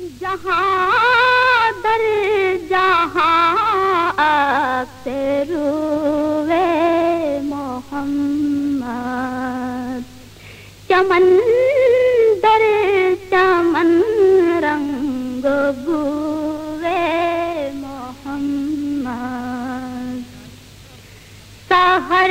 جہاں در جہاں سے روے محمد۔ چمن در چمن رنگ بوے محمد۔ سہر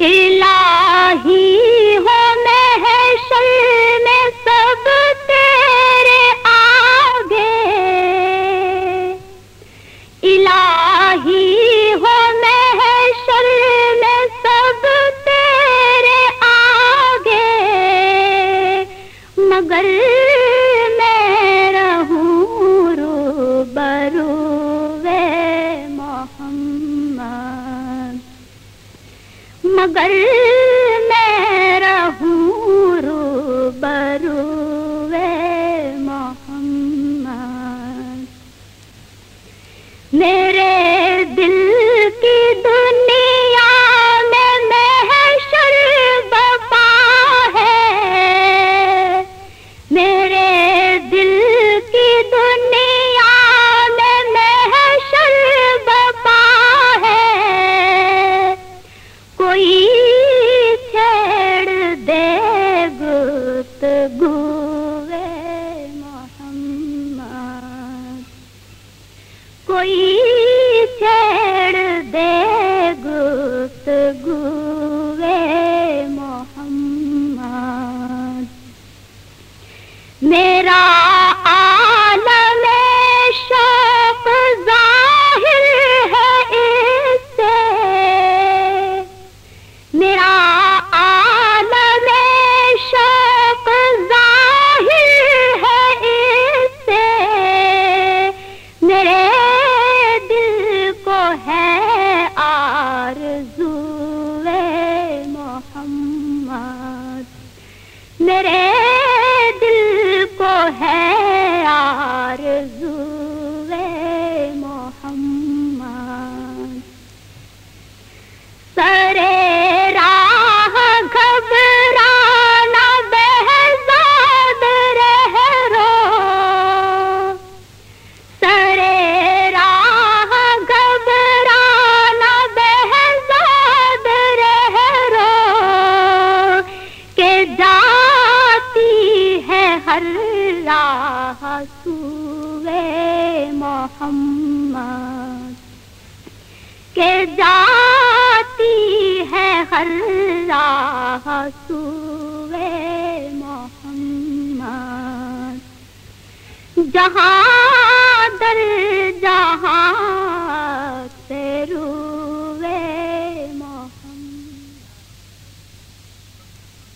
الہی ہو محشر میں سب تیرے آگے۔ الہی ہو محشر میں سب تیرے آگے۔ مگر میں رہوں رو برو۔ مگر کوئی ہے آرزو محمد۔ سرے راہ گھبرانا بہزاد رہ رو۔ سرے راہ گھبرانا بہزاد رہ رو۔ کہ جاتی ہے ہر راہ سوے محمد کہ جاتی ہے ہر راہ سوے محمد جہاں در